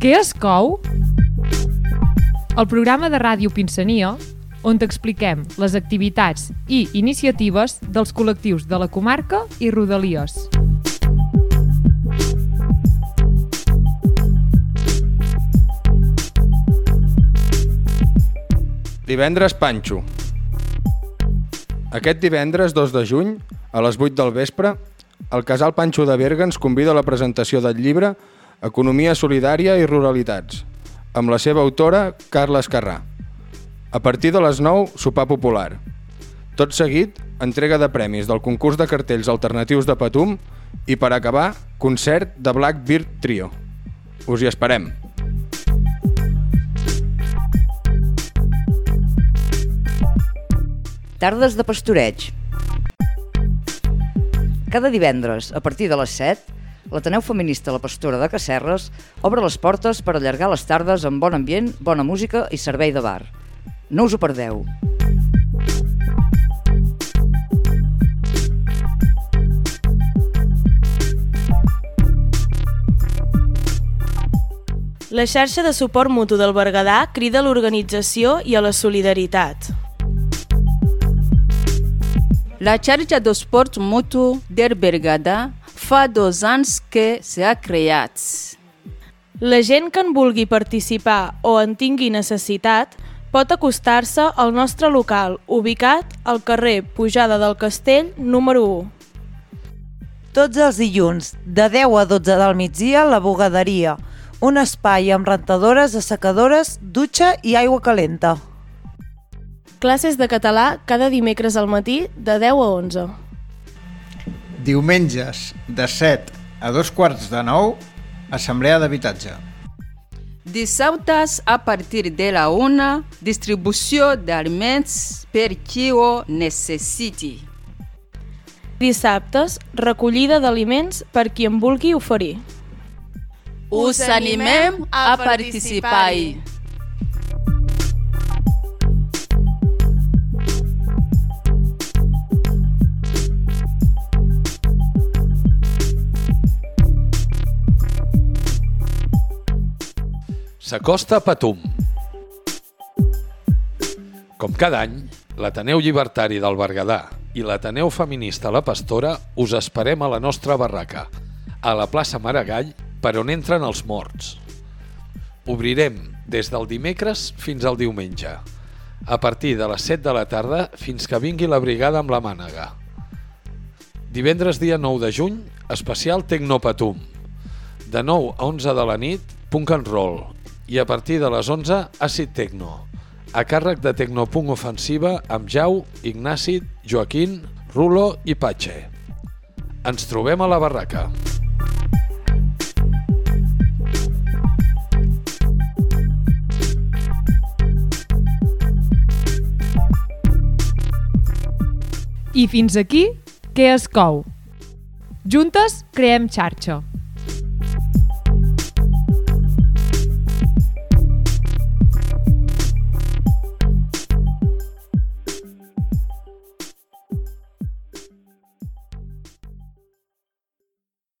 Què es cou? El programa de ràdio Pinsania, on t'expliquem les activitats i iniciatives dels col·lectius de la comarca i Rodalies. Divendres Panxo. Aquest divendres 2 de juny, a les 8 del vespre, el Casal Panxo de Berga ens convida a la presentació del llibre Economia solidària i ruralitats, amb la seva autora, Carla Escarrà. A partir de les 9, sopar popular. Tot seguit, entrega de premis del concurs de cartells alternatius de Patum i, per acabar, concert de Black Beard Trio. Us hi esperem. Tardes de pastoreig. Cada divendres, a partir de les 7, l'Ateneu Feminista La Pastora de Casserres obre les portes per allargar les tardes amb bon ambient, bona música i servei de bar. No us ho perdeu. La xarxa de suport mutu del Berguedà crida a l'organització i a la solidaritat. La xarxa de suport mutu del Berguedà fa dos anys que s'ha creat. La gent que en vulgui participar o en tingui necessitat pot acostar-se al nostre local, ubicat al carrer Pujada del Castell, número 1. Tots els dilluns, de 10 a 12 del migdia, la bugaderia, un espai amb rentadores, assecadores, dutxa i aigua calenta. Classes de català cada dimecres al matí de 10 a 11. Diumenges, de 7 a dos quarts de 9, assemblea d'habitatge. Dissabtes, a partir de la una, distribució d'aliments per qui ho necessiti. Dissabtes, recollida d'aliments per qui en vulgui oferir. Us animem a participar-hi. S'acosta Patum. Com cada any, l'Ateneu Llibertari del Berguedà i l'Ateneu Feminista La Pastora us esperem a la nostra barraca, a la plaça Maragall, per on entren els morts. Obrirem des del dimecres fins al diumenge, a partir de les 7 de la tarda fins que vingui la brigada amb la mànega. Divendres dia 9 de juny, especial Tecnopatum. De 9 a 11 de la nit, punk and roll. I a partir de les 11, àcid tecno. A càrrec de Tecnopunk Ofensiva amb Jau, Ignàcid, Joaquín, Rulo i Patxe. Ens trobem a la barraca. I fins aquí, què es cou? Juntes creem xarxa.